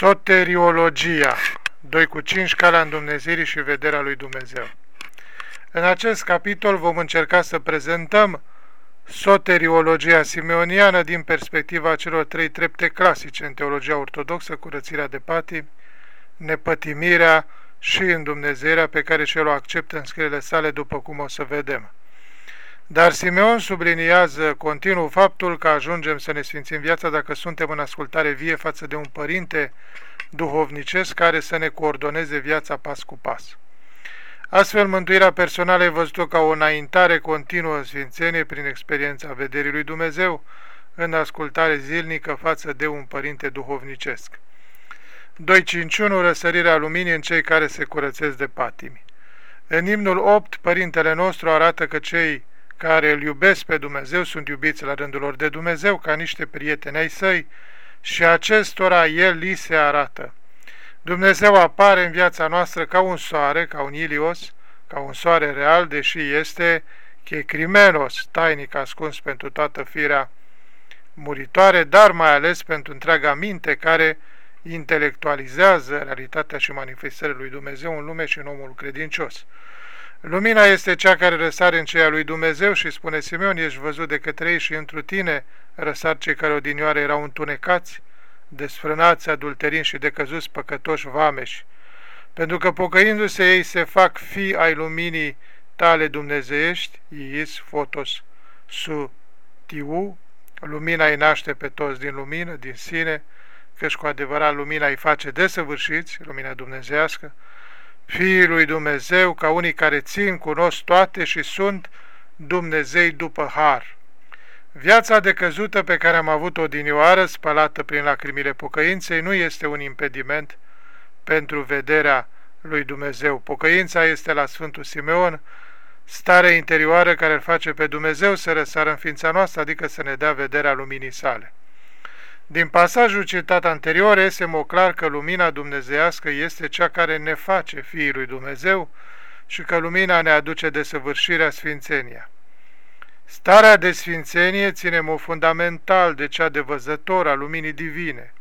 Soteriologia 2 cu 5 Calea îndumnezirii și vederea lui Dumnezeu În acest capitol vom încerca să prezentăm soteriologia simeoniană din perspectiva celor trei trepte clasice în teologia ortodoxă, curățirea de patim, nepătimirea și îndumnezeirea pe care cel o acceptă în scrierile sale după cum o să vedem. Dar Simeon subliniază continuu faptul că ajungem să ne sfințim viața dacă suntem în ascultare vie față de un părinte duhovnicesc care să ne coordoneze viața pas cu pas. Astfel, mântuirea personală e văzută ca o înaintare continuă în sfințenie prin experiența vederii lui Dumnezeu, în ascultare zilnică față de un părinte duhovnicesc. 2.5.1 Răsărirea luminii în cei care se curățesc de patimi. În imnul 8, Părintele nostru arată că cei care îl iubesc pe Dumnezeu sunt iubiți la rândul lor de Dumnezeu ca niște prieteni ai săi și acestora El li se arată. Dumnezeu apare în viața noastră ca un soare, ca un ilios, ca un soare real, deși este checrimenos, tainic ascuns pentru toată firea muritoare, dar mai ales pentru întreaga minte care intelectualizează realitatea și manifestările lui Dumnezeu în lume și în omul credincios. Lumina este cea care răsare în ceea lui Dumnezeu și spune Simeon, ești văzut de către ei și întru tine răsar cei care odinioare erau întunecați, desfrânați, adulterini și decăzuți păcătoși vameși. Pentru că pocăindu-se ei se fac fi ai luminii tale dumnezeiești, iis, fotos, su, tiu, lumina îi naște pe toți din lumină, din sine, căci cu adevărat lumina îi face desăvârșiți, lumina dumnezească, fiii lui Dumnezeu, ca unii care țin, cunosc toate și sunt Dumnezei după har. Viața decăzută pe care am avut-o dinioară, spălată prin lacrimile pocăinței, nu este un impediment pentru vederea lui Dumnezeu. Pocăința este la Sfântul Simeon, starea interioară care îl face pe Dumnezeu să răsară în ființa noastră, adică să ne dea vederea luminii sale. Din pasajul citat anterior este mă clar că lumina dumnezeiască este cea care ne face fiii lui Dumnezeu și că lumina ne aduce desăvârșirea sfințenia. Starea de sfințenie ține mă fundamental de cea de văzător a luminii divine.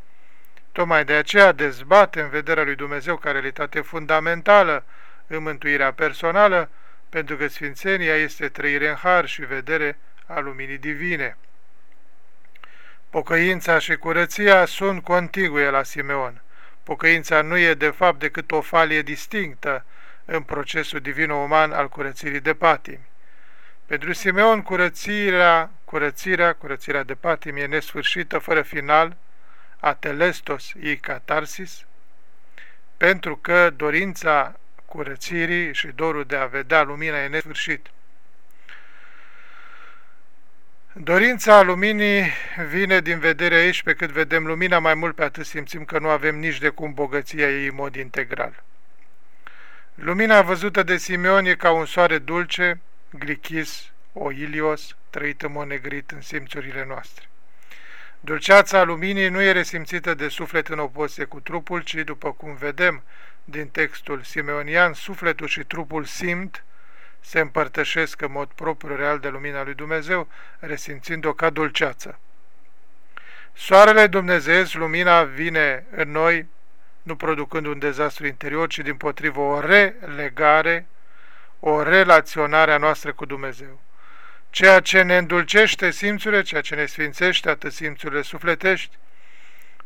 Tocmai de aceea dezbate în vederea lui Dumnezeu ca realitate fundamentală în mântuirea personală, pentru că sfințenia este trăire în har și vedere a luminii divine. Pocăința și curăția sunt contigue la Simeon. Pocăința nu e de fapt decât o falie distinctă în procesul divin-uman al curățirii de patimi. Pentru Simeon, curățirea, curățirea, curățirea de patimi e nesfârșită, fără final, atelestos i catarsis, pentru că dorința curățirii și dorul de a vedea lumina e nesfârșit. Dorința luminii vine din vederea ei și pe cât vedem lumina, mai mult pe atât simțim că nu avem nici de cum bogăția ei în mod integral. Lumina văzută de Simeon e ca un soare dulce, glichis, oilios, trăit în mod negrit în simțurile noastre. Dulceața luminii nu e resimțită de suflet în opoziție cu trupul, ci, după cum vedem din textul simeonian, sufletul și trupul simt, se împărtășesc în mod propriu real de lumina lui Dumnezeu, resimțind-o ca dulceață. Soarele dumnezeiesc, lumina vine în noi, nu producând un dezastru interior, ci din potrivă o relegare, o relaționare a noastră cu Dumnezeu. Ceea ce ne îndulcește simțurile, ceea ce ne sfințește atât simțurile sufletești,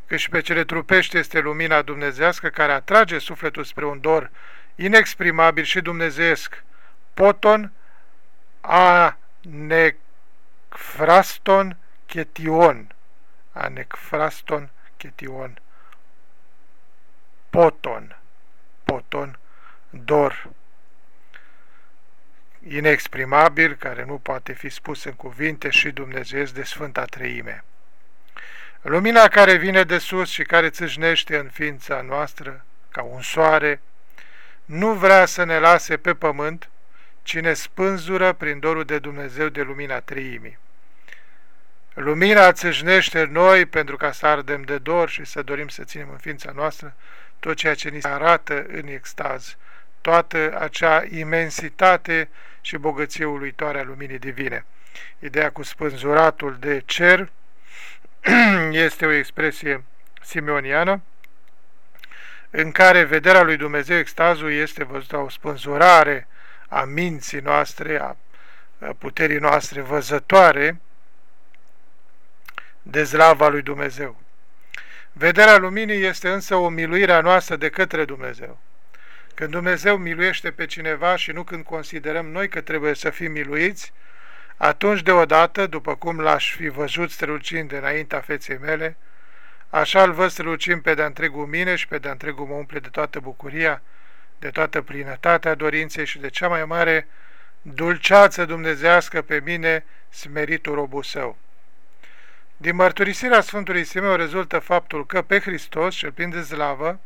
cât și pe cele trupești este lumina dumnezească care atrage sufletul spre un dor inexprimabil și dumnezeiesc, poton anecfraston chetion. Anecfraston chetion. Poton. Poton. Dor. Inexprimabil, care nu poate fi spus în cuvinte și Dumnezeu de Sfânta Treime. Lumina care vine de sus și care țâșnește în ființa noastră, ca un soare, nu vrea să ne lase pe pământ, cine spânzură prin dorul de Dumnezeu de lumina treimii. Lumina țâșnește în noi pentru ca să ardem de dor și să dorim să ținem în ființa noastră tot ceea ce ni se arată în extaz, toată acea imensitate și bogăție uluitoare a luminii divine. Ideea cu spânzuratul de cer este o expresie simeoniană în care vederea lui Dumnezeu, extazul, este văzută o spânzurare a minții noastre, a puterii noastre văzătoare de zlava lui Dumnezeu. Vederea luminii este însă o miluire a noastră de către Dumnezeu. Când Dumnezeu miluiește pe cineva și nu când considerăm noi că trebuie să fim miluiți, atunci deodată, după cum l-aș fi văzut strălucind înaintea feței mele, așa îl văd strălucind pe de-a întregul mine și pe de-a întregul mă umple de toată bucuria, de toată plinătatea dorinței și de cea mai mare dulceață dumnezească pe mine, smeritul robul său. Din mărturisirea Sfântului Simeon rezultă faptul că pe Hristos, cel plin de slavă,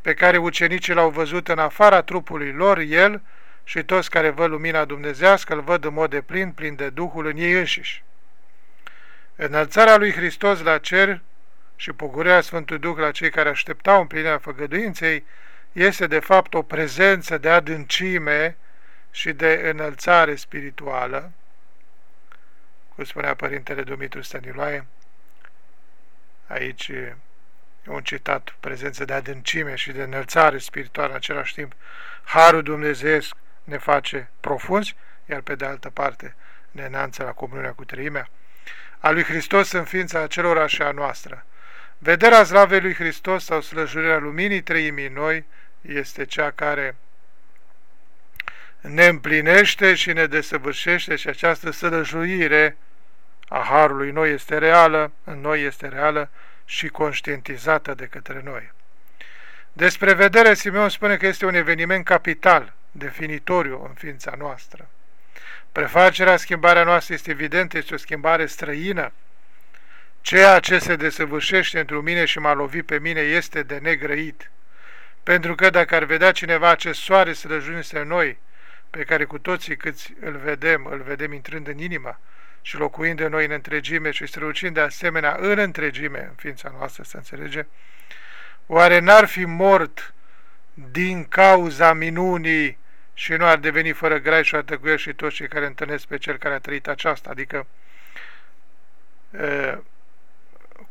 pe care ucenicii l-au văzut în afara trupului lor, el și toți care văd lumina dumnezească îl văd în mod de plin, plin de Duhul în ei înșiși. Înălțarea lui Hristos la cer și pogurirea Sfântului Duh la cei care așteptau împlinirea făgăduinței este de fapt o prezență de adâncime și de înălțare spirituală, cum spunea Părintele Dumitru Stăniloae, aici e un citat, prezență de adâncime și de înălțare spirituală în același timp, Harul Dumnezeesc ne face profunzi, iar pe de altă parte ne înanță la comuniunea cu treimea, a lui Hristos în ființa acelora și a noastră. Vederea slavei lui Hristos sau slăjurirea luminii treimii noi este cea care ne împlinește și ne desăvârșește și această sălăjuire a Harului noi este reală, în noi este reală și conștientizată de către noi. Despre vedere, Simeon spune că este un eveniment capital, definitoriu în ființa noastră. Prefacerea, schimbarea noastră este evident, este o schimbare străină. Ceea ce se desăvârșește într mine și m-a lovit pe mine este de negrăit. Pentru că dacă ar vedea cineva acest soare străjunise noi, pe care cu toții câți îl vedem, îl vedem intrând în inima și locuind de noi în întregime și strălucind de asemenea în întregime, în ființa noastră, să înțelege, oare n-ar fi mort din cauza minunii și nu ar deveni fără grai și atăcuie și toți cei care întâlnesc pe cel care a trăit aceasta, adică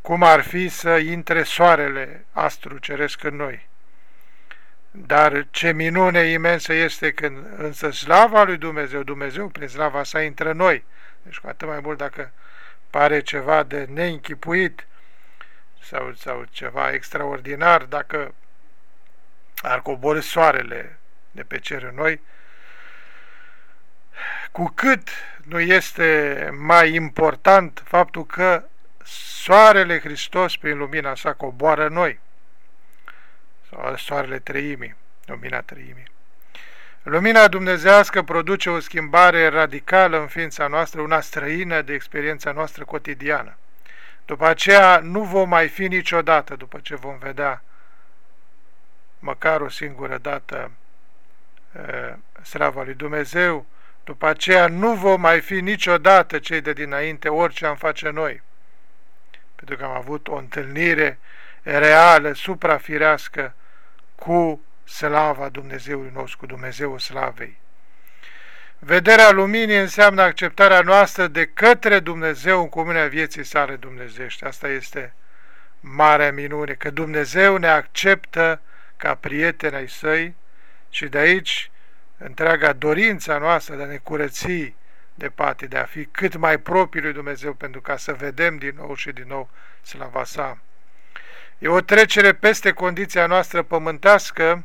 cum ar fi să intre soarele astru ceresc în noi. Dar ce minune imensă este când însă slava lui Dumnezeu, Dumnezeu prin slava sa intră în noi. Deci cu atât mai mult dacă pare ceva de neînchipuit sau, sau ceva extraordinar, dacă ar coborâ soarele de pe cer în noi, cu cât nu este mai important faptul că soarele Hristos prin lumina sa coboară în noi sau soarele treimii, lumina treimii. Lumina dumnezească produce o schimbare radicală în ființa noastră, una străină de experiența noastră cotidiană. După aceea nu vom mai fi niciodată, după ce vom vedea măcar o singură dată slava lui Dumnezeu, după aceea nu vom mai fi niciodată cei de dinainte, orice am face noi. Pentru că am avut o întâlnire reală, suprafirească, cu slava Dumnezeului nostru, cu Dumnezeul slavei. Vederea luminii înseamnă acceptarea noastră de către Dumnezeu în comunea vieții sale dumnezești. Asta este marea minune, că Dumnezeu ne acceptă ca prieteni ai săi și de aici întreaga dorința noastră de a ne curăți de pate, de a fi cât mai proprii lui Dumnezeu pentru ca să vedem din nou și din nou slava sa. E o trecere peste condiția noastră pământească,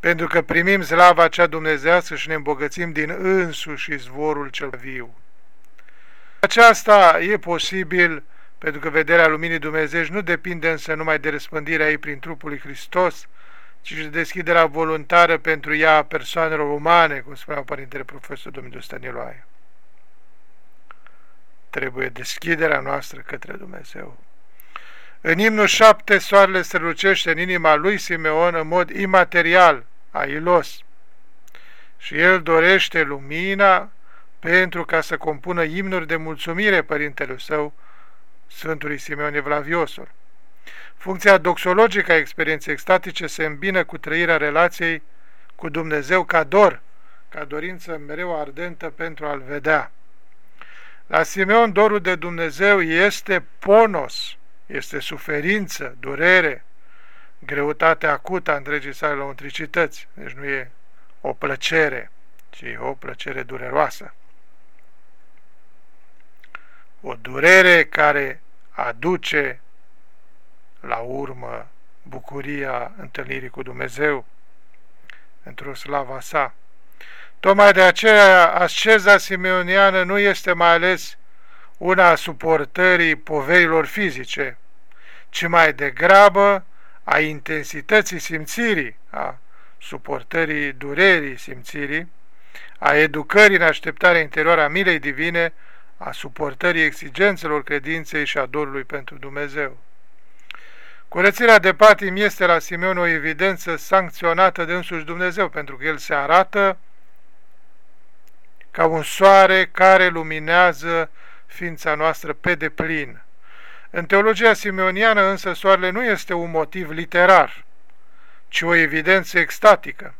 pentru că primim slava cea dumnezească și ne îmbogățim din însuși zvorul cel viu. Aceasta e posibil pentru că vederea luminii Dumnezeu nu depinde însă numai de răspândirea ei prin trupul lui Hristos, ci și de deschiderea voluntară pentru ea a persoanelor umane, cum spunea Părintele Profesor Dumitru Staniloae. Trebuie deschiderea noastră către Dumnezeu. În imnul șapte, soarele strălucește în inima lui Simeon în mod imaterial, ailos. Și el dorește lumina pentru ca să compună imnuri de mulțumire părintele său, Sfântului Simeon Evlaviosul. Funcția doxologică a experienței extatice se îmbină cu trăirea relației cu Dumnezeu ca dor, ca dorință mereu ardentă pentru a-L vedea. La Simeon, dorul de Dumnezeu este ponos, este suferință, durere, greutatea acută a întregii sale la untricități. Deci nu e o plăcere, ci e o plăcere dureroasă. O durere care aduce la urmă bucuria întâlnirii cu Dumnezeu într-o slava sa. Tocmai de aceea asceza simeoniană nu este mai ales una a suportării poverilor fizice, ci mai degrabă a intensității simțirii, a suportării durerii simțirii, a educării în așteptarea interioară a milei divine, a suportării exigențelor credinței și a dorului pentru Dumnezeu. Curățirea de patim este la Simeon o evidență sancționată de însuși Dumnezeu, pentru că el se arată ca un soare care luminează ființa noastră pe deplin. În teologia simeoniană însă soarele nu este un motiv literar, ci o evidență extatică.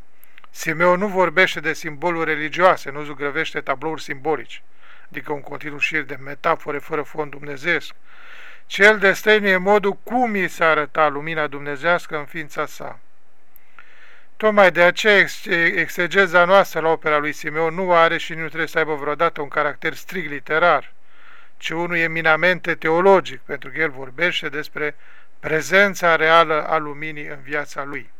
Simeon nu vorbește de simboluri religioase, nu zugrăvește tablouri simbolici, adică un continuu șir de metafore fără fond dumnezeesc, cel destăinuie modul cum i s-a arătat lumina dumnezească în ființa sa. Tocmai de aceea exegeza noastră la opera lui Simeon nu are și nu trebuie să aibă vreodată un caracter strict literar, ci unul eminamente teologic, pentru că el vorbește despre prezența reală a luminii în viața lui.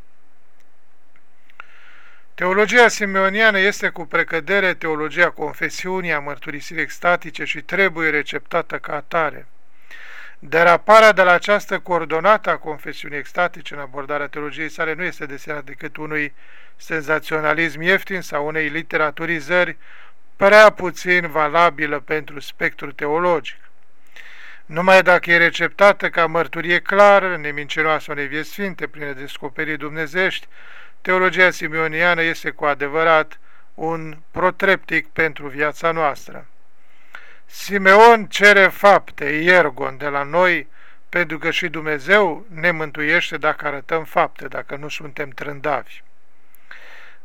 Teologia simeoniană este cu precădere teologia confesiunii, a mărturisirii extatice și trebuie receptată ca atare. Deraparea de la această coordonată a confesiunii extatice în abordarea teologiei sale nu este desenat decât unui senzaționalism ieftin sau unei literaturizări prea puțin valabilă pentru spectrul teologic. Numai dacă e receptată ca mărturie clară, nemincinoasă unei vieți sfinte, prin descoperiri dumnezești, teologia simeoniană este cu adevărat un protreptic pentru viața noastră. Simeon cere fapte, iergon, de la noi, pentru că și Dumnezeu ne mântuiește dacă arătăm fapte, dacă nu suntem trândavi.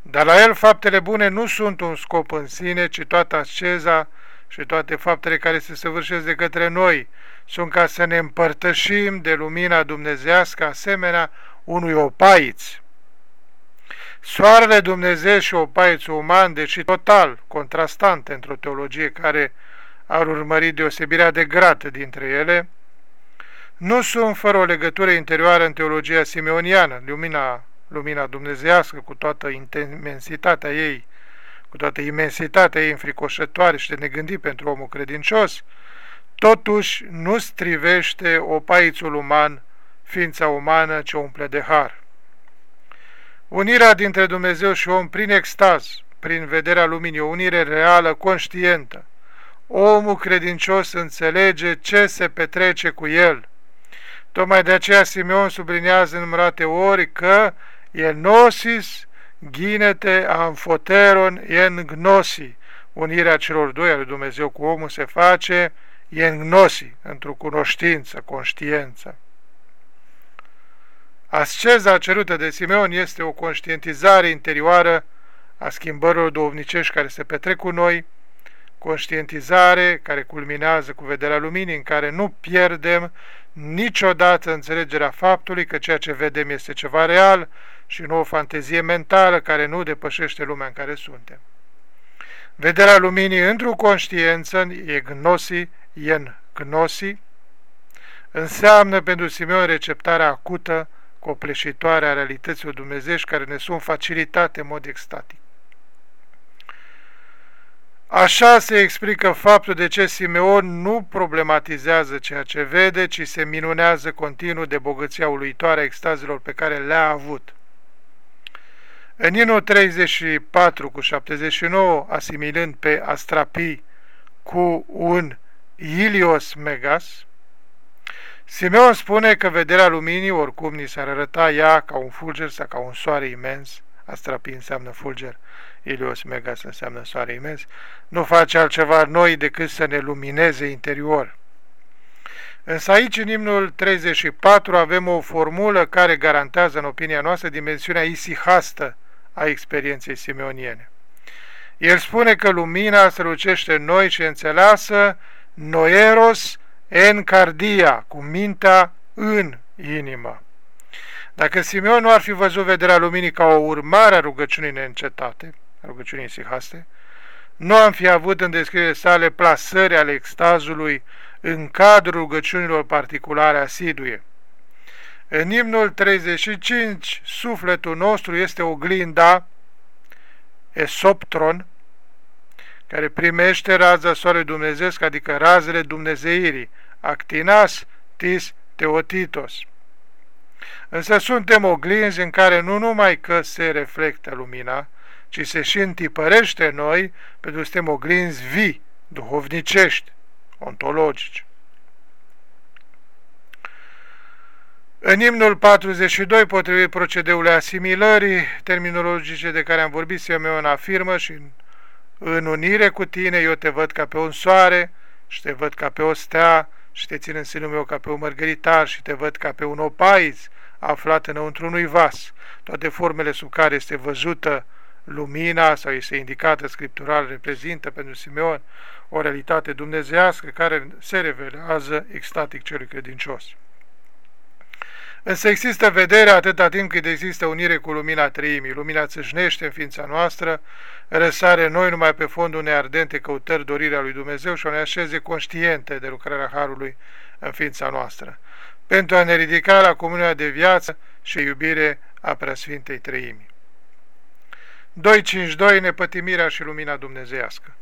Dar la el faptele bune nu sunt un scop în sine, ci toată asceza și toate faptele care se săvârșesc de către noi sunt ca să ne împărtășim de lumina dumnezească asemenea unui opaiț. Soarele Dumnezeu și opaițul uman, deși total contrastante într-o teologie care ar urmări deosebirea de grată dintre ele, nu sunt fără o legătură interioară în teologia simeoniană, lumina, lumina dumnezească cu toată imensitatea ei, cu toată imensitatea ei înfricoșătoare și de negândit pentru omul credincios, totuși nu strivește opaițul uman, ființa umană ce umple de har. Unirea dintre Dumnezeu și om prin extaz, prin vederea luminii, o unire reală, conștientă, omul credincios înțelege ce se petrece cu el. Tocmai de aceea Simeon sublinează în numărate ori că enosis ghinete amfoteron en gnosi. Unirea celor doi ale Dumnezeu cu omul se face en gnosi, într-o cunoștință, conștiență. Asceza cerută de Simeon este o conștientizare interioară a schimbărilor duhovnicești care se petrec cu noi, conștientizare care culminează cu vederea luminii, în care nu pierdem niciodată înțelegerea faptului că ceea ce vedem este ceva real și nu o fantezie mentală care nu depășește lumea în care suntem. Vederea luminii într-o conștiență, e gnosi, en gnosi, înseamnă pentru Simeon receptarea acută, copleșitoare a realităților dumnezești care ne sunt facilitate în mod extatic. Așa se explică faptul de ce Simeon nu problematizează ceea ce vede, ci se minunează continuu de bogăția uluitoare a extazilor pe care le-a avut. În inul 34 cu 79, asimilând pe Astrapi cu un Ilios Megas, Simeon spune că vederea luminii, oricum ni s-ar arăta ea ca un fulger sau ca un soare imens, Astrapi înseamnă fulger, Ilios Megas înseamnă soare imens, nu face altceva noi decât să ne lumineze interior. Însă aici, în imnul 34, avem o formulă care garantează, în opinia noastră, dimensiunea isihastă a experienței simeoniene. El spune că lumina strălucește în noi și înțeleasă noeros en cardia, cu mintea în inimă. Dacă Simeon nu ar fi văzut vederea luminii ca o urmare a rugăciunii neîncetate, a rugăciunii sihaste, nu am fi avut în descriere sale plasări ale extazului în cadrul rugăciunilor particulare asiduie. În imnul 35, sufletul nostru este oglinda, esoptron, care primește raza soarele dumnezeesc, adică razele dumnezeirii, actinas, tis, teotitos. Însă suntem oglinzi în care nu numai că se reflectă lumina, ci se și întipărește noi, pentru că suntem oglinzi vii, duhovnicești, ontologici. În imnul 42, potrivit procedeului asimilării terminologice de care am vorbit, Simeon afirmă și în, în unire cu tine eu te văd ca pe un soare și te văd ca pe o stea și te țin în sânul meu ca pe un mărgăritar și te văd ca pe un opaiz aflat înăuntru unui vas. Toate formele sub care este văzută lumina sau este indicată scriptural reprezintă pentru Simeon o realitate dumnezească care se revelează extatic celui credincios. Însă există vedere atâta timp cât există unire cu lumina treimii. Lumina țâșnește în ființa noastră, răsare noi numai pe fondul unei ardente căutări dorirea lui Dumnezeu și o ne așeze conștiente de lucrarea Harului în ființa noastră, pentru a ne ridica la comunia de viață și iubire a Preasfintei Treimii. 2.5.2 Nepătimirea și lumina dumnezeiască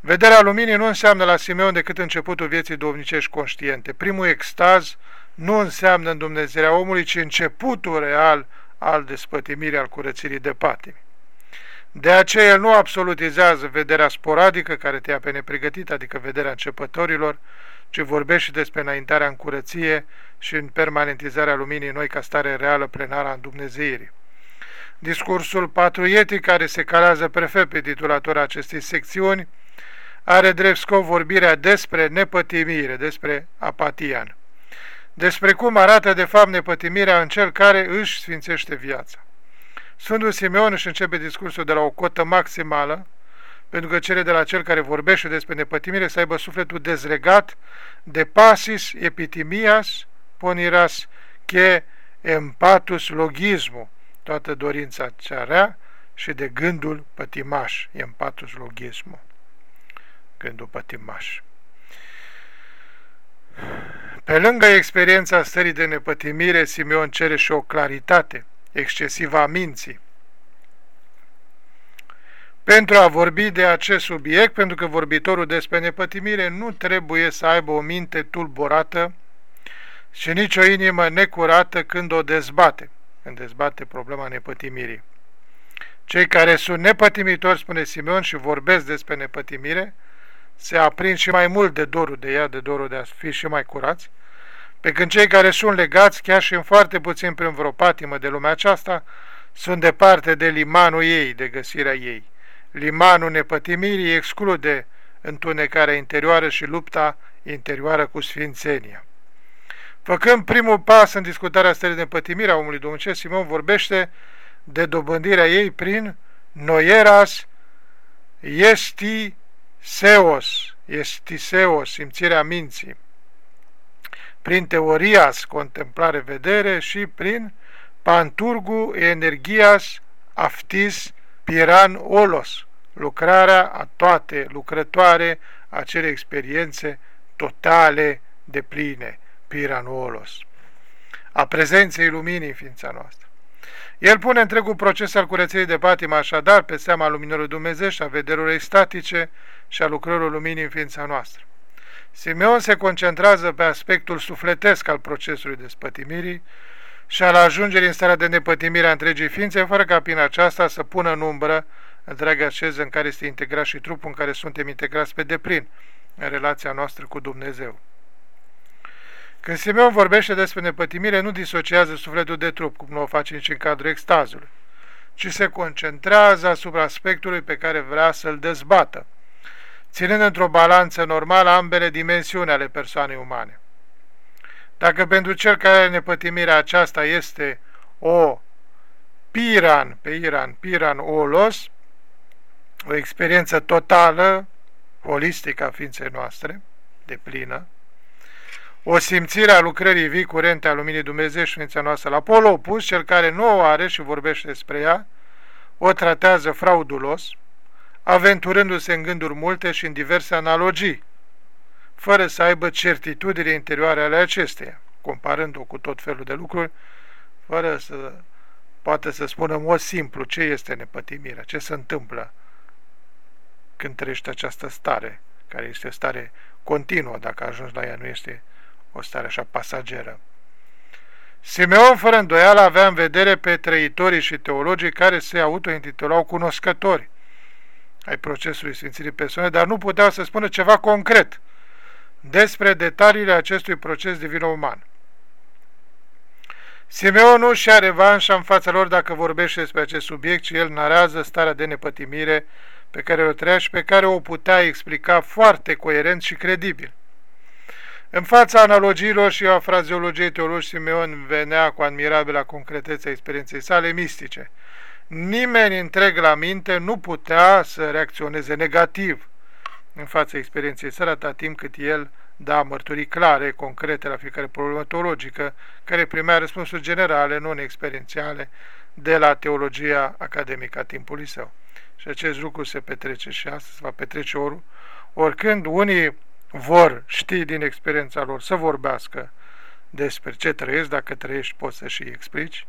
Vederea luminii nu înseamnă la Simeon decât începutul vieții domnicești conștiente. Primul extaz nu înseamnă Dumnezeirea omului, ci începutul real al despătimirii, al curățirii de patimi. De aceea el nu absolutizează vederea sporadică care te ia pe nepregătit, adică vederea începătorilor, ci vorbește despre înaintarea în curăție și în permanentizarea luminii noi ca stare reală plenară a Dumnezeirii. Discursul patriotic care se calează prefect pe titulatura acestei secțiuni are drept scop vorbirea despre nepătimire, despre apatian despre cum arată de fapt nepătimirea în cel care își sfințește viața. Sfântul Simeon își începe discursul de la o cotă maximală, pentru că cere de la cel care vorbește despre nepătimire să aibă sufletul dezlegat de pasis epitimias poniras che empatus logismu, toată dorința cea rea și de gândul pătimaș, empatus logismu, gândul pătimaș. Pe lângă experiența stării de nepătimire, Simeon cere și o claritate excesivă a minții. Pentru a vorbi de acest subiect, pentru că vorbitorul despre nepătimire nu trebuie să aibă o minte tulburată și nici o inimă necurată când o dezbate, când dezbate problema nepătimirii. Cei care sunt nepătimitori, spune Simeon, și vorbesc despre nepătimire, se aprind și mai mult de dorul de ea, de dorul de a fi și mai curați, pe când cei care sunt legați, chiar și în foarte puțin prin vreo patimă de lumea aceasta, sunt departe de limanul ei, de găsirea ei. Limanul nepătimirii exclude întunecarea interioară și lupta interioară cu sfințenia. Făcând primul pas în discutarea stării de nepătimire a omului Dumnezeu, Simon vorbește de dobândirea ei prin noieras esti seos, esti seos, simțirea minții. Prin teorias, contemplare, vedere și prin panturgu energias aftis piran olos, lucrarea a toate lucrătoare acele experiențe totale de pline, piran olos, a prezenței luminii în ființa noastră. El pune întregul proces al curățirii de patimă așadar pe seama luminului Dumnezeu și a vederilor statice și a lucrărilor luminii în ființa noastră. Simeon se concentrează pe aspectul sufletesc al procesului de spătimirii și al ajungerii în starea de nepătimire a întregii ființe, fără ca prin aceasta să pună în umbră întreaga șeză în care este integrat și trupul în care suntem integrați pe deplin în relația noastră cu Dumnezeu. Când Simeon vorbește despre nepătimire, nu disociază sufletul de trup, cum nu o face nici în cadrul extazului, ci se concentrează asupra aspectului pe care vrea să-l dezbată, ținând într-o balanță normală ambele dimensiuni ale persoanei umane. Dacă pentru cel care are nepătimirea aceasta este o piran, pe Iran, piran olos, o experiență totală, holistică a ființei noastre, de plină, o simțire a lucrării vii curente a luminii Dumnezeu și ființa noastră. La polul opus, cel care nu o are și vorbește despre ea, o tratează fraudulos, aventurându-se în gânduri multe și în diverse analogii, fără să aibă certitudine interioare ale acesteia, comparând-o cu tot felul de lucruri, fără să poate să spună în mod simplu ce este nepătimirea, ce se întâmplă când trăiești această stare, care este o stare continuă, dacă ajungi la ea, nu este o stare așa pasageră. Simeon, fără îndoială, avea în vedere pe trăitorii și teologii care se autointitulau cunoscători ai procesului Sfințirii Persoane, dar nu puteau să spună ceva concret despre detaliile acestui proces divin-uman. Simeon nu și are revanșa în fața lor dacă vorbește despre acest subiect, ci el narează starea de nepătimire pe care o trăia și pe care o putea explica foarte coerent și credibil. În fața analogiilor și a frazeologiei teologi, Simeon venea cu admirabilă concretețe a experienței sale mistice. Nimeni întreg la minte nu putea să reacționeze negativ în fața experienței sale atât timp cât el da mărturii clare, concrete la fiecare problemă teologică, care primea răspunsuri generale, non-experiențiale, de la teologia academică a timpului său. Și acest lucru se petrece și astăzi, se va petrece ori, oricând unii vor ști din experiența lor să vorbească despre ce trăiesc, dacă trăiești poți să și explici,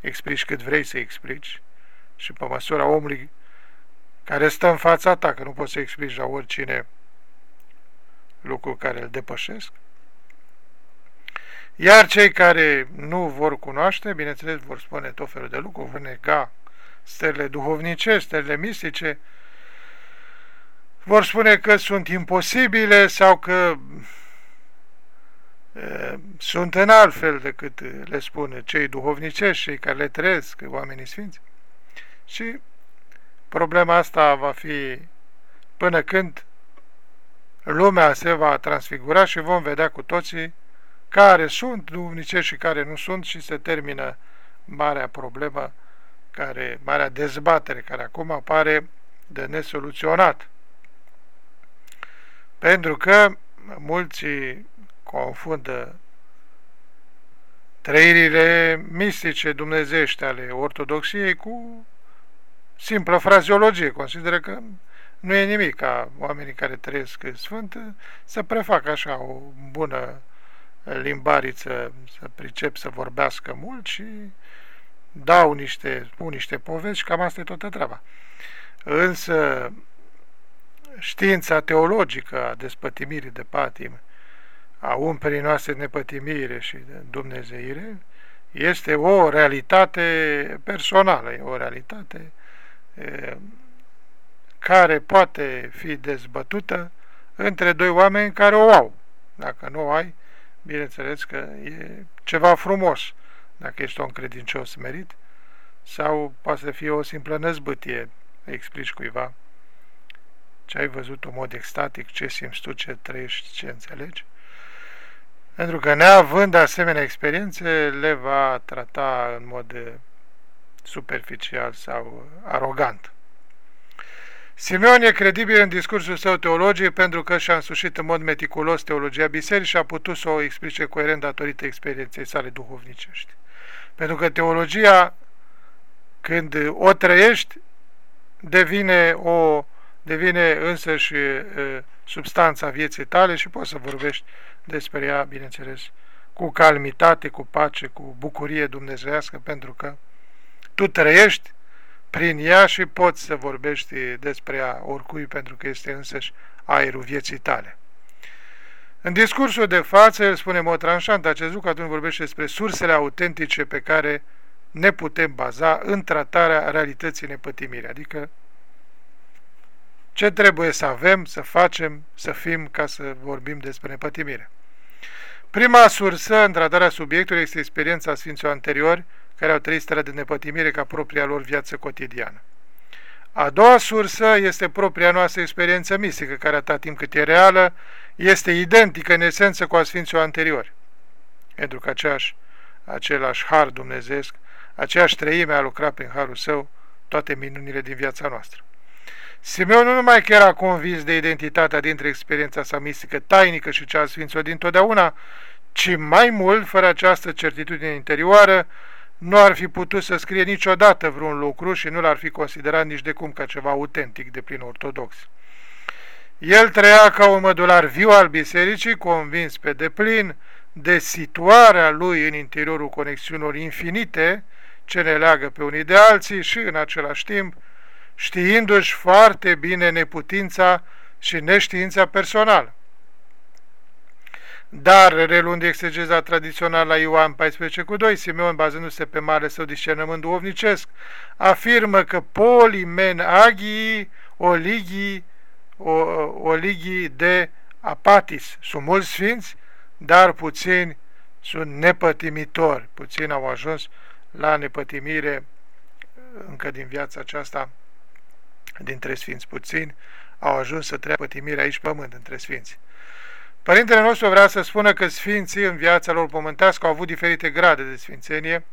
explici cât vrei să explici și pe măsura omului care stă în fața ta, că nu poți să explici la oricine lucruri care îl depășesc. Iar cei care nu vor cunoaște, bineînțeles, vor spune tot felul de lucruri, vor nega stările duhovnice, stările mistice, vor spune că sunt imposibile sau că e, sunt în alt fel decât le spune cei duhovnicești, cei care le trăiesc, oamenii sfinți. Și problema asta va fi până când lumea se va transfigura și vom vedea cu toții care sunt duhovnicești și care nu sunt și se termină marea problemă, care, marea dezbatere care acum apare de nesoluționat. Pentru că mulți confundă trăirile mistice dumnezești ale ortodoxiei cu simplă fraziologie. Consideră că nu e nimic ca oamenii care trăiesc sfânt să prefacă așa o bună limbariță, să pricep să vorbească mult și dau niște, spun niște povești și cam asta e toată treaba. Însă știința teologică a despătimirii de patim, a umperii noastre de nepătimire și de dumnezeire, este o realitate personală, e o realitate e, care poate fi dezbătută între doi oameni care o au. Dacă nu o ai, bineînțeles că e ceva frumos, dacă ești un credincios merit, sau poate să fie o simplă năzbâtie, explici cuiva ce ai văzut în mod extatic, ce simți tu, ce trăiești, ce înțelegi. Pentru că neavând asemenea experiențe, le va trata în mod eh, superficial sau arogant. Simeon e credibil în discursul său teologiei pentru că și-a însușit în mod meticulos teologia bisericii și a putut să o explice coerent datorită experienței sale duhovnicești. Pentru că teologia, când o trăiești, devine o devine însăși substanța vieții tale și poți să vorbești despre ea, bineînțeles, cu calmitate, cu pace, cu bucurie dumnezeiască, pentru că tu trăiești prin ea și poți să vorbești despre ea oricui, pentru că este însăși aerul vieții tale. În discursul de față, el spune mod tranșant acest lucru atunci vorbește despre sursele autentice pe care ne putem baza în tratarea realității nepătimirii, adică ce trebuie să avem, să facem, să fim ca să vorbim despre nepătimire. Prima sursă în tratarea subiectului este experiența Sfinților anteriori, care au trăit starea de nepătimire ca propria lor viață cotidiană. A doua sursă este propria noastră experiență mistică, care atât timp cât e reală, este identică în esență cu a Sfinților anteriori. Pentru că aceeași, același har dumnezeesc, aceeași treime a lucrat prin harul său toate minunile din viața noastră. Simeon nu numai că era convins de identitatea dintre experiența sa mistică tainică și cea a Sfinților dintotdeauna, ci mai mult, fără această certitudine interioară, nu ar fi putut să scrie niciodată vreun lucru și nu l-ar fi considerat nici de cum ca ceva autentic de plin ortodox. El trăia ca un mădular viu al bisericii, convins pe deplin de situarea lui în interiorul conexiunilor infinite ce ne leagă pe unii de alții și, în același timp, știindu-și foarte bine neputința și neștiința personală. Dar, reluând exegeza tradițională la Ioan 14 cu 2, Simeon, bazându-se pe mare său discernământ duovnicesc, afirmă că polimen agii oligii, oligii de apatis. Sunt mulți sfinți, dar puțini sunt nepătimitori. Puțini au ajuns la nepătimire încă din viața aceasta dintre sfinți. Puțini au ajuns să treacă pătimire aici pământ între sfinți. Părintele nostru vrea să spună că sfinții în viața lor pământească au avut diferite grade de sfințenie.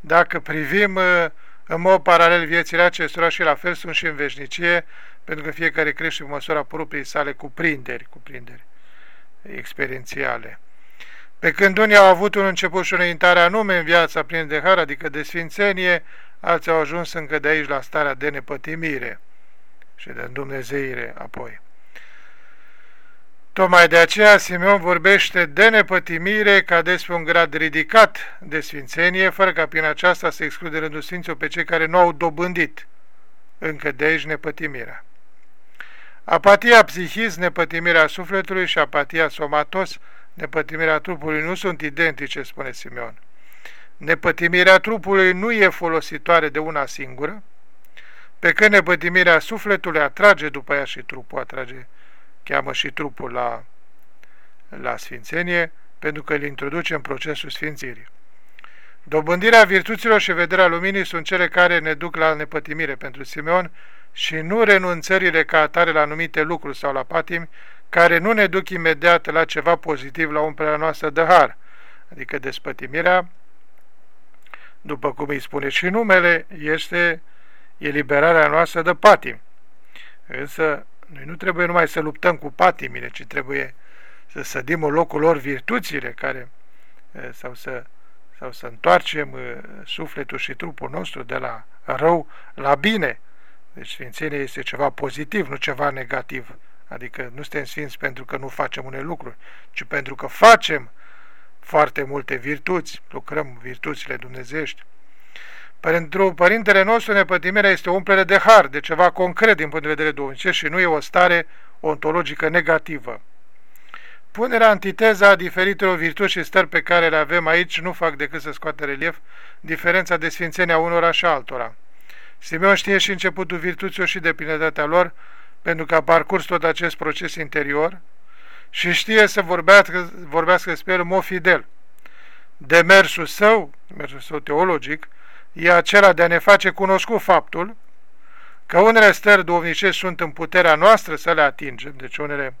Dacă privim uh, în mod paralel viețile acestora și la fel sunt și în veșnicie, pentru că fiecare crește pe măsura propriei sale cuprinderi, cuprinderi experiențiale. Pe când unii au avut un început și o înaintare anume în viața plină de har, adică de sfințenie, alții au ajuns încă de aici la starea de nepătimire și de îndumnezeire apoi. Tocmai de aceea Simeon vorbește de nepătimire ca despre un grad ridicat de sfințenie, fără ca prin aceasta să exclude rândul sfinților pe cei care nu au dobândit încă de aici nepătimirea. Apatia psihis, nepătimirea sufletului și apatia somatos, nepătimirea trupului nu sunt identice, spune Simeon. Nepătimirea trupului nu e folositoare de una singură, pe când nepătimirea sufletului atrage după ea și trupul atrage cheamă și trupul la, la sfințenie, pentru că îl introduce în procesul sfințirii. Dobândirea virtuților și vederea luminii sunt cele care ne duc la nepătimire pentru Simeon și nu renunțările ca atare la anumite lucruri sau la patimi, care nu ne duc imediat la ceva pozitiv, la umplerea noastră de har, adică despătimirea, după cum îi spune și numele, este eliberarea noastră de patim. Însă noi nu trebuie numai să luptăm cu patimile, ci trebuie să sădim în locul lor virtuțile care, sau să, sau să întoarcem sufletul și trupul nostru de la rău la bine. Deci sfințenia este ceva pozitiv, nu ceva negativ. Adică nu suntem sfinți pentru că nu facem unele lucruri, ci pentru că facem foarte multe virtuți, lucrăm virtuțile dumnezești. Pentru Părintele nostru, nepătimirea este o umplere de har, de ceva concret din punct de vedere duhovnicesc și nu e o stare ontologică negativă. Punerea antiteza a diferitelor virtuți și stări pe care le avem aici nu fac decât să scoată relief diferența de sfințenia unora și altora. Simeon știe și începutul virtuților și de plinătatea lor, pentru că a parcurs tot acest proces interior și știe să vorbească, vorbească despre el mod fidel. Demersul său, mersul său teologic, e acela de a ne face cunoscut faptul că unele stări duhovnicești sunt în puterea noastră să le atingem, deci unele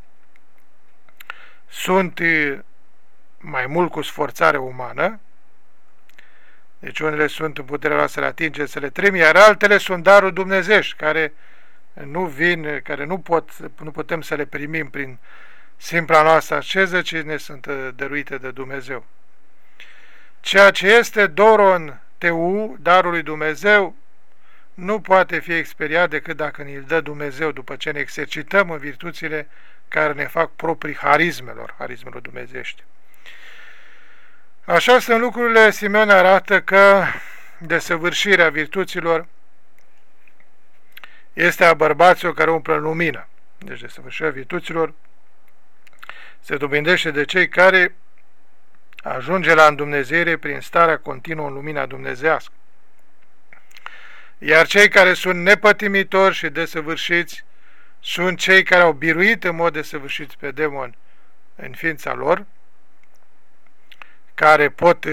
sunt mai mult cu sforțare umană, deci unele sunt în puterea noastră să le atingem, să le trăim, iar altele sunt darul dumnezești, care nu vin, care nu, pot, nu putem să le primim prin simpla noastră asceză, ci ne sunt dăruite de Dumnezeu. Ceea ce este doron teu, darul lui Dumnezeu, nu poate fi experiat decât dacă ne-l dă Dumnezeu după ce ne exercităm în virtuțile care ne fac proprii harismelor, harismelor dumnezești. Așa sunt lucrurile, Simeon arată că desăvârșirea virtuților este a bărbaților care umplă lumină. Deci desăvârșirea virtuților se dobândește de cei care ajunge la îndumnezeire prin starea continuă în lumina dumnezească. Iar cei care sunt nepătimitori și desăvârșiți sunt cei care au biruit în mod desăvârșit pe demon în ființa lor, care, pot,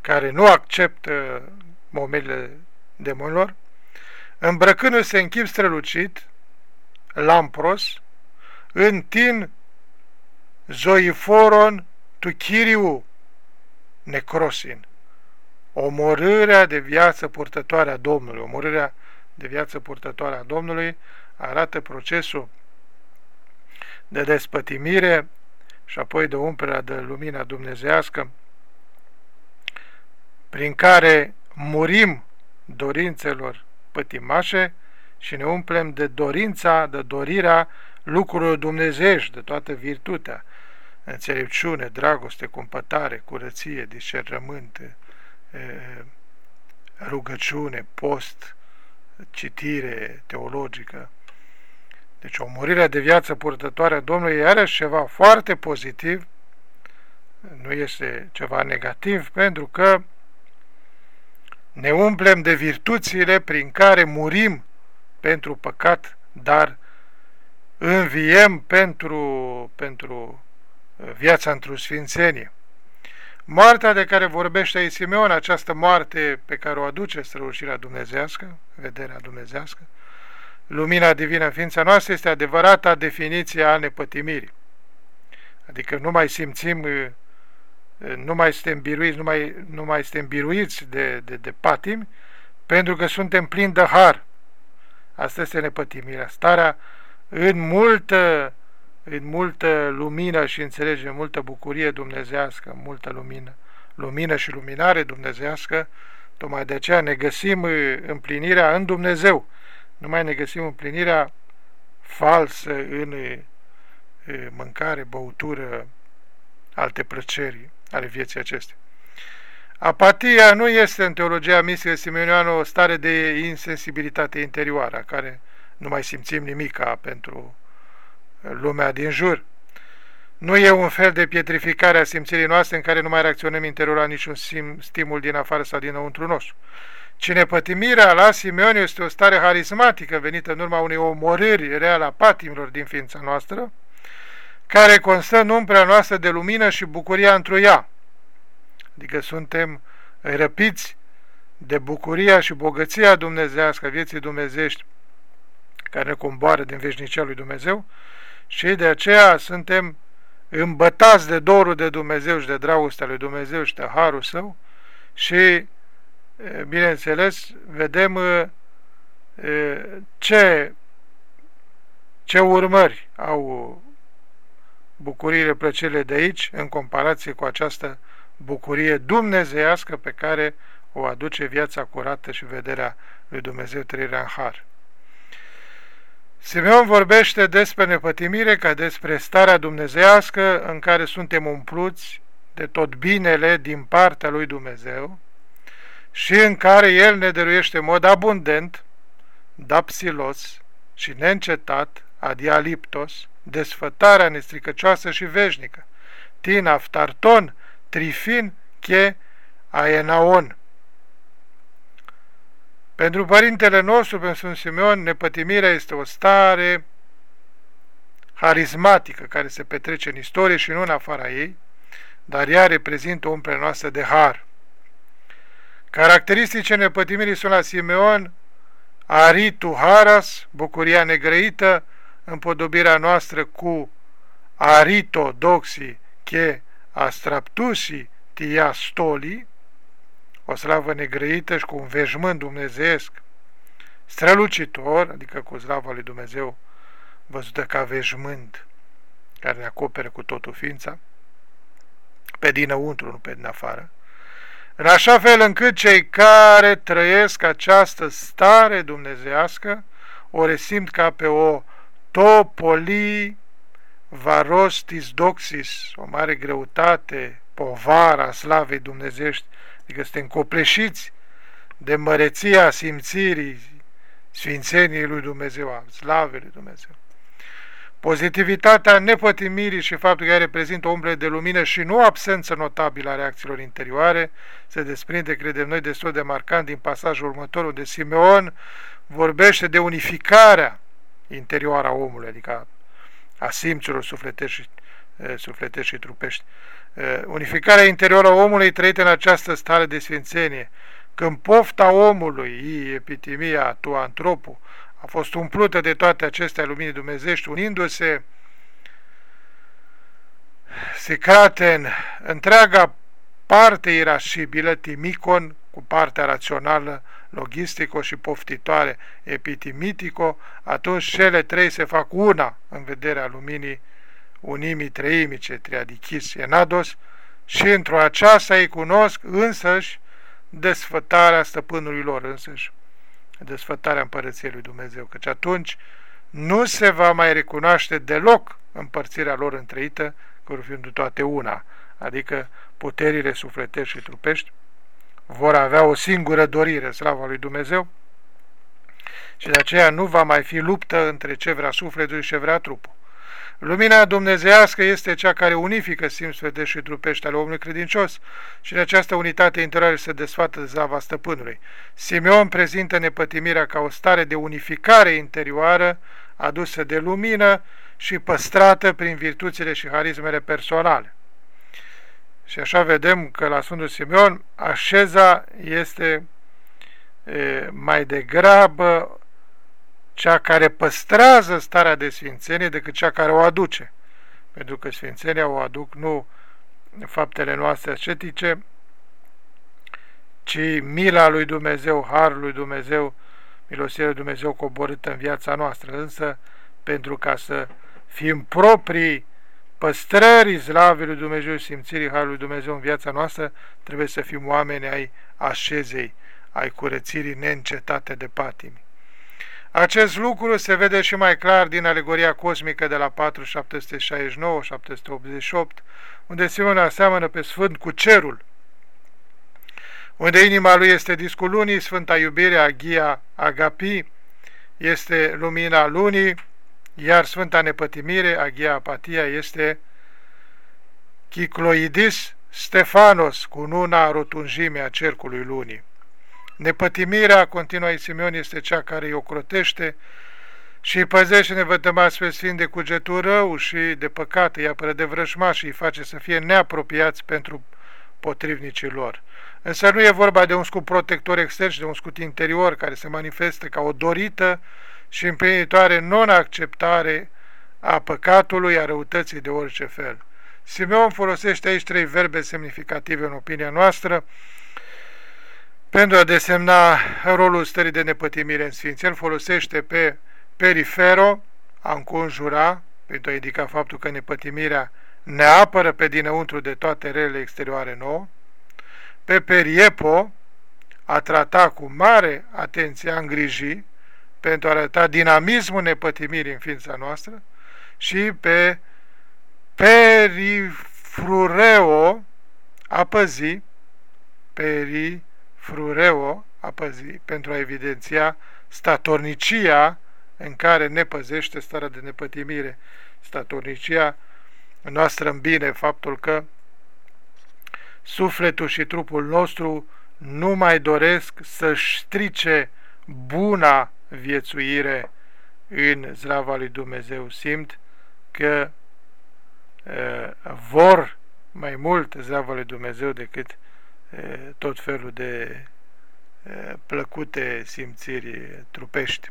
care nu acceptă momentele demonilor, îmbrăcându-se în chip strălucit, lampros, în tin zoiforon tu chiriu, necrosin, omorârea de viață purtătoare a Domnului, omorârea de viață purtătoare a Domnului, arată procesul de despătimire și apoi de umplerea de lumina dumnezească, prin care murim dorințelor pătimașe și ne umplem de dorința, de dorirea lucrurilor dumnezești, de toată virtutea, înțelepciune, dragoste, cumpătare, curăție, discernământ, rugăciune, post, citire teologică. Deci o murire de viață purtătoare a Domnului e iarăși ceva foarte pozitiv, nu este ceva negativ, pentru că ne umplem de virtuțile prin care murim pentru păcat, dar înviem pentru, pentru viața într-o sfințenie. Moartea de care vorbește aici Simeon, această moarte pe care o aduce strălucirea dumnezească, vederea dumnezească, lumina divină în ființa noastră, este adevărata definiție a nepătimirii. Adică nu mai simțim, nu mai suntem biruiți, nu mai, nu mai suntem biruiți de, de, de patimi, pentru că suntem plini de har. Asta este nepătimirea, starea în multă în multă lumină și înțelege, multă bucurie dumnezească, multă lumină, lumină și luminare dumnezească, tocmai de aceea ne găsim împlinirea în Dumnezeu, nu mai ne găsim împlinirea falsă în mâncare, băutură, alte plăceri ale vieții acestea. Apatia nu este în teologia mistică simeoniană o stare de insensibilitate interioară, care nu mai simțim nimica pentru lumea din jur. Nu e un fel de pietrificare a simțirii noastre în care nu mai reacționăm interior la niciun sim, stimul din afară sau dinăuntru nostru. Cine pătimirea la Simeon este o stare harismatică venită în urma unei omorâri reale a patimilor din ființa noastră, care constă în umprea noastră de lumină și bucuria într ea. Adică suntem răpiți de bucuria și bogăția dumnezească, vieții dumnezești, care ne comboară din veșnicia lui Dumnezeu, și de aceea suntem îmbătați de dorul de Dumnezeu și de dragostea lui Dumnezeu și de harul său și, bineînțeles, vedem ce, ce urmări au bucuriile, plăcerile de aici în comparație cu această bucurie dumnezeiască pe care o aduce viața curată și vederea lui Dumnezeu trăirea în har. Simeon vorbește despre nepătimire ca despre starea dumnezească în care suntem umpluți de tot binele din partea lui Dumnezeu și în care El ne dăruiește în mod abundent, dapsilos și neîncetat, adialiptos, desfătarea nestricăcioasă și veșnică, tin aftarton, trifin, che, aenaon, pentru Părintele nostru, pentru Sfânt Simeon, nepătimirea este o stare harismatică care se petrece în istorie și nu în afara ei, dar ea reprezintă o umple noastră de har. Caracteristice nepătimirii sunt la Simeon aritu haras, bucuria negrăită, împodobirea noastră cu arito doxi che astraptusi tia stoli, o slavă negrăită și cu un veșmânt dumnezeesc strălucitor, adică cu slava lui Dumnezeu văzută ca veșmânt care ne acoperă cu totul ființa, pe dinăuntru, nu pe din afară, în așa fel încât cei care trăiesc această stare dumnezească o resimt ca pe o topoli varostis doxis, o mare greutate, povara slavei dumnezești adică suntem copleșiți de măreția simțirii sfințeniei lui Dumnezeu, a slavei lui Dumnezeu. Pozitivitatea nepătimirii și faptul că ea reprezintă o umbre de lumină și nu absență notabilă a reacțiilor interioare se desprinde, credem noi, destul de marcant din pasajul următor unde Simeon vorbește de unificarea interioară a omului, adică a simțurilor sufletești și sufletești și trupești. Unificarea interioară a omului trăită în această stare de sfințenie, când pofta omului, epitimia, tu antropul, a fost umplută de toate acestea luminii dumnezești, unindu-se se crate în întreaga parte irascibilă, timicon, cu partea rațională, logistico și poftitoare epitimitico, atunci cele trei se fac una în vederea luminii unimii treimice, triadichis enados, și într-o aceasta îi cunosc însăși desfătarea stăpânului lor însăși, desfătarea împărăției lui Dumnezeu, căci atunci nu se va mai recunoaște deloc împărțirea lor întreită, că fiind toate una, adică puterile sufletești și trupești, vor avea o singură dorire, slava lui Dumnezeu, și de aceea nu va mai fi luptă între ce vrea sufletul și ce vrea trupul. Lumina dumnezească este cea care unifică simț vedești și trupești ale omului credincios și de această unitate interioară se desfată de zava stăpânului. Simeon prezintă nepătimirea ca o stare de unificare interioară adusă de lumină și păstrată prin virtuțile și harismele personale. Și așa vedem că la Sfântul Simeon așeza este e, mai degrabă cea care păstrează starea de sfințenie decât cea care o aduce. Pentru că sfințenia o aduc nu faptele noastre ascetice, ci mila lui Dumnezeu, harul lui Dumnezeu, milosirea lui Dumnezeu coborâtă în viața noastră. Însă, pentru ca să fim proprii păstrării slavei lui Dumnezeu, simțirii harului lui Dumnezeu în viața noastră, trebuie să fim oameni ai așezei, ai curățirii neîncetate de patimi. Acest lucru se vede și mai clar din alegoria cosmică de la 4769-788, unde Simon aseamănă pe Sfânt cu cerul, unde inima lui este discul lunii, Sfânta Iubire, Aghia Agapi, este lumina lunii, iar Sfânta Nepătimire, Aghia Apatia, este Chicloidis Stefanos, cu nuna rotunjime a cercului lunii. Nepătimirea, continuă Simeon, este cea care îi ocrotește și îi păzește nevătămați pe sfânt de cugetul rău și de păcat, îi apără de vrăjmași și îi face să fie neapropiați pentru potrivnicii lor. Însă nu e vorba de un scut protector extern și de un scut interior care se manifestă ca o dorită și împlinitoare non-acceptare a păcatului, a răutății de orice fel. Simeon folosește aici trei verbe semnificative în opinia noastră, pentru a desemna rolul stării de nepătimire în Sfinți, el folosește pe perifero, a înconjura, pentru a indica faptul că nepătimirea ne apără pe dinăuntru de toate relele exterioare nouă, pe periepo, a trata cu mare atenție, a îngriji, pentru a arăta dinamismul nepătimirii în ființa noastră, și pe perifrureo, a păzi, peri frureo a păzi pentru a evidenția statornicia în care ne păzește starea de nepătimire, statornicia noastră în bine, faptul că sufletul și trupul nostru nu mai doresc să-și strice buna viețuire în zrava lui Dumnezeu. Simt că uh, vor mai mult zrava lui Dumnezeu decât tot felul de plăcute simțiri trupești.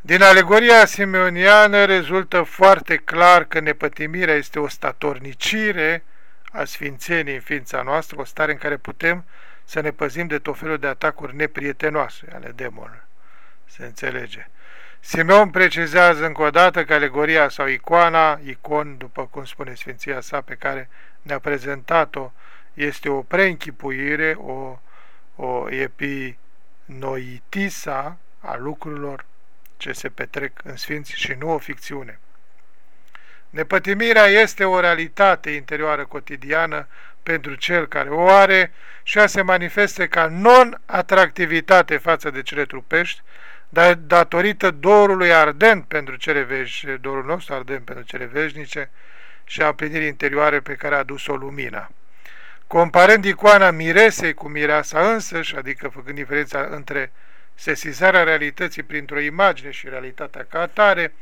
Din alegoria simeoniană rezultă foarte clar că nepătimirea este o statornicire a sfințenii în ființa noastră, o stare în care putem să ne păzim de tot felul de atacuri neprietenoase ale demonului. Se înțelege. Simeon precizează încă o dată că alegoria sau icoana, icon, după cum spune Sfinția sa, pe care ne-a prezentat-o, este o preînchipuire, o, o epinoitisa a lucrurilor ce se petrec în Sfinți și nu o ficțiune. Nepătimirea este o realitate interioară cotidiană pentru cel care o are și a se manifeste ca non-atractivitate față de cele trupești, dar datorită dorului ardent pentru cele veșnice, dorul nostru ardent pentru cele veșnice și a plinirii interioare pe care a dus-o lumina. Comparând icoana miresei cu mireasa însăși, adică făcând diferența între sesizarea realității printr-o imagine și realitatea ca atare,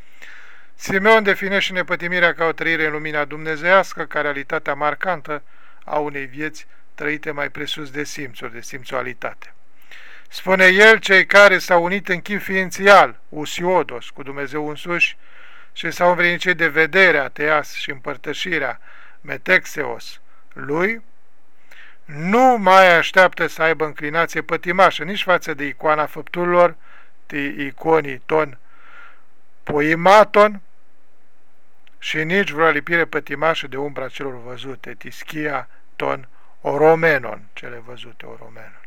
Simeon definește nepătimirea ca o trăire în lumina dumnezească, ca realitatea marcantă a unei vieți trăite mai presus de simțuri, de simțualitate. Spune el, cei care s-au unit în chip ființial, usiodos, cu Dumnezeu însuși, și s-au învrednicit de vederea, teas și împărtășirea, metexeos, lui, nu mai așteaptă să aibă înclinație pătimașă nici față de icoana făpturilor, de iconii ton poimaton și nici vreo lipire pătimașă de umbra celor văzute, tischia ton oromenon, cele văzute oromenon.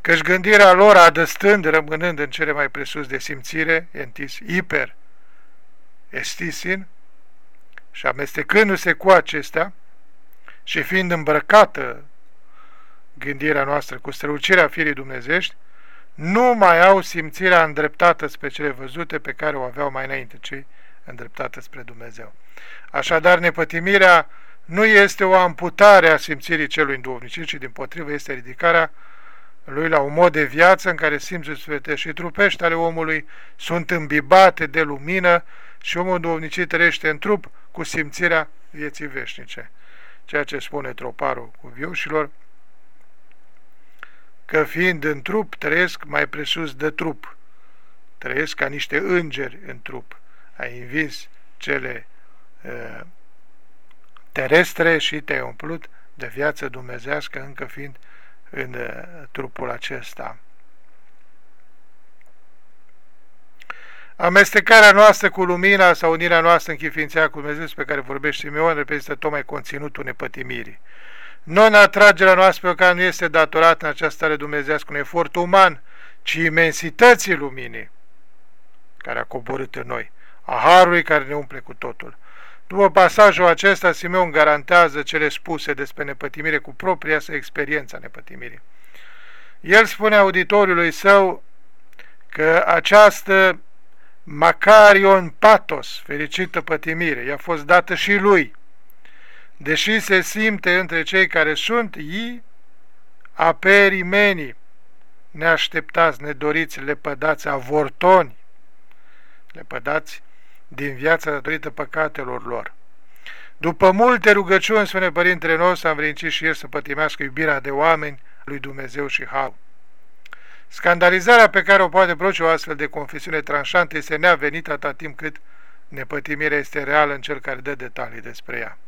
Căci gândirea lor adăstând, rămânând în cele mai presus de simțire, entis hiper estisin, și amestecându-se cu acestea și fiind îmbrăcată gândirea noastră cu strălucirea firii dumnezești, nu mai au simțirea îndreptată spre cele văzute pe care o aveau mai înainte, ci îndreptată spre Dumnezeu. Așadar, nepătimirea nu este o amputare a simțirii celui înduovnicit, ci din potrivă este ridicarea lui la un mod de viață în care simțul sufletești și trupești ale omului sunt îmbibate de lumină și omul înduovnicit trăiește în trup cu simțirea vieții veșnice. Ceea ce spune troparul cu viușilor, că fiind în trup, trăiesc mai presus de trup. Trăiesc ca niște îngeri în trup. Ai învins cele uh, terestre și te-ai umplut de viață dumnezească încă fiind în uh, trupul acesta. Amestecarea noastră cu lumina sau unirea noastră în chifințea cu Dumnezeu pe care vorbește Simeon reprezintă tocmai conținutul nepătimirii. Non-atragerea noastră pe care nu este datorată în această stare dumnezească un efort uman, ci imensității luminii care a coborât în noi, a harului care ne umple cu totul. După pasajul acesta, Simeon garantează cele spuse despre nepătimire cu propria sa experiență a nepătimirii. El spune auditoriului său că această Macarion Patos, fericită pătimire, i-a fost dată și lui, deși se simte între cei care sunt i aperimenii, neașteptați, nedoriți, lepădați, avortoni, lepădați din viața datorită păcatelor lor. După multe rugăciuni, spune Părintele nostru, am vrincit și el să pătimească iubirea de oameni lui Dumnezeu și Har. Scandalizarea pe care o poate produce o astfel de confesiune tranșantă este neavenită atât timp cât nepătimirea este reală în cel care dă detalii despre ea.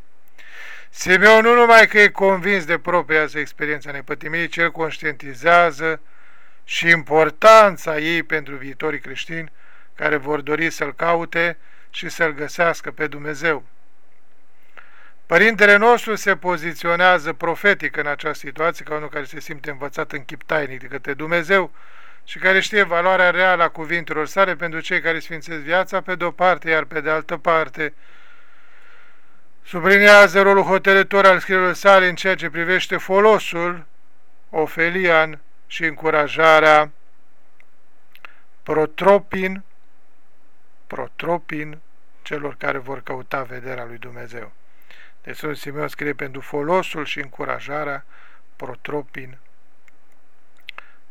Simeon nu numai că e convins de propria sa experiență nepătimirii, ci conștientizează și importanța ei pentru viitorii creștini care vor dori să-L caute și să-L găsească pe Dumnezeu. Părintele nostru se poziționează profetic în această situație ca unul care se simte învățat în chip tainic de către Dumnezeu și care știe valoarea reală a cuvintelor sale pentru cei care sfințesc viața pe de-o parte, iar pe de altă parte sublinează rolul hotărător al scrierilor sale în ceea ce privește folosul ofelian și încurajarea protropin, protropin celor care vor căuta vederea lui Dumnezeu. Deci Sfântul Simeon scrie pentru folosul și încurajarea protropin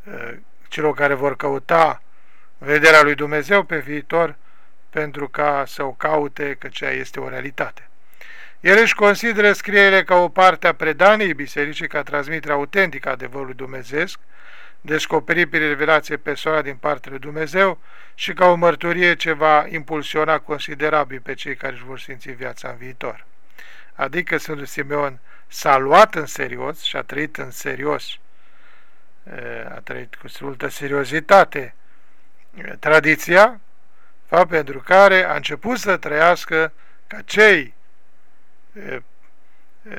uh, celor care vor căuta vederea lui Dumnezeu pe viitor pentru ca să o caute, că ceea este o realitate. El își consideră scrierile ca o parte a predaniei bisericii, ca transmiterea autentică a adevărului dumnezeesc, descoperit prin revelație personală din partea lui Dumnezeu și ca o mărturie ce va impulsiona considerabil pe cei care își vor simți viața în viitor adică Sfântul Simeon s-a luat în serios și a trăit în serios, a trăit cu multă seriozitate tradiția, fapt pentru care a început să trăiască ca cei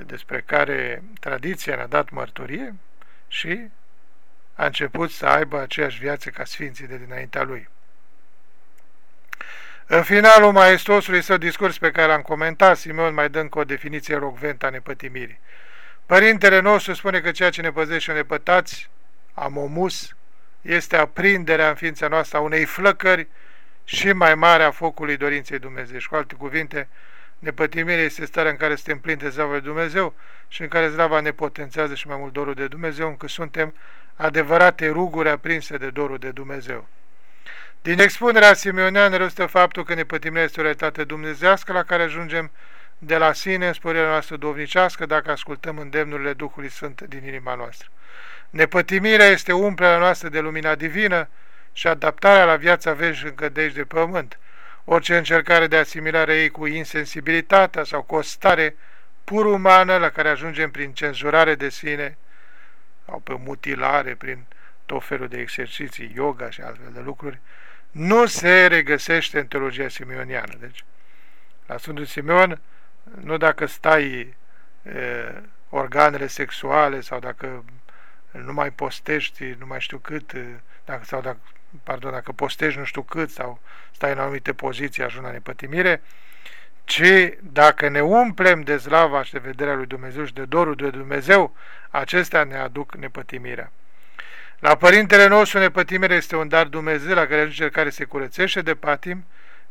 despre care tradiția ne-a dat mărturie și a început să aibă aceeași viață ca sfinții de dinaintea lui. În finalul maestosului său discurs pe care l-am comentat, Simeon mai dă încă o definiție rogventă a nepătimirii. Părintele nostru spune că ceea ce ne păzește nepătați, amomus, este aprinderea în ființa noastră a unei flăcări și mai mare a focului dorinței Dumnezeu. Și cu alte cuvinte, nepătimirea este starea în care suntem plini de zlavă de Dumnezeu și în care zlava ne potențează și mai mult dorul de Dumnezeu, încât suntem adevărate ruguri aprinse de dorul de Dumnezeu. Din expunerea simeoneană răstă faptul că nepătimirea este o realitate dumnezească la care ajungem de la sine în sporirea noastră dovnicească dacă ascultăm îndemnurile Duhului Sfânt din inima noastră. Nepătimirea este umplerea noastră de lumina divină și adaptarea la viața veșnică de aici de pământ. Orice încercare de asimilare ei cu insensibilitatea sau cu o stare pur umană la care ajungem prin cenzurare de sine sau pe mutilare, prin tot felul de exerciții, yoga și altfel de lucruri, nu se regăsește în teologia simeoniană. Deci, la Sfântul Simeon, nu dacă stai e, organele sexuale sau dacă nu mai postești, nu mai știu cât, dacă, sau dacă, pardon, dacă postești nu știu cât sau stai în anumite poziții, ajung la nepătimire, ci dacă ne umplem de slava și de vederea lui Dumnezeu și de dorul de Dumnezeu, acestea ne aduc nepătimirea. La Părintele nostru nepătimirea este un dar Dumnezeu la care ajunge care se curățește de patim,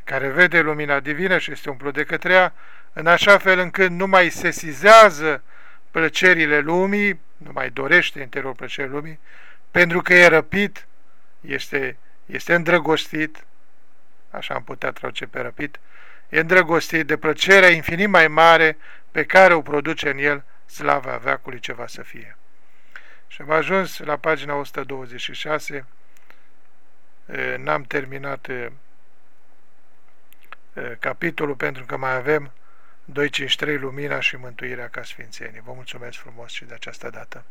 care vede lumina divină și este umplut de către ea, în așa fel încât nu mai sesizează plăcerile lumii, nu mai dorește interiorul plăcerii lumii, pentru că e răpit, este, este îndrăgostit, așa am putea traduce pe răpit, e îndrăgostit de plăcerea infinit mai mare pe care o produce în el slava veacului ce va să fie. Și am ajuns la pagina 126, n-am terminat capitolul pentru că mai avem 253 Lumina și Mântuirea ca Sfințenii. Vă mulțumesc frumos și de această dată.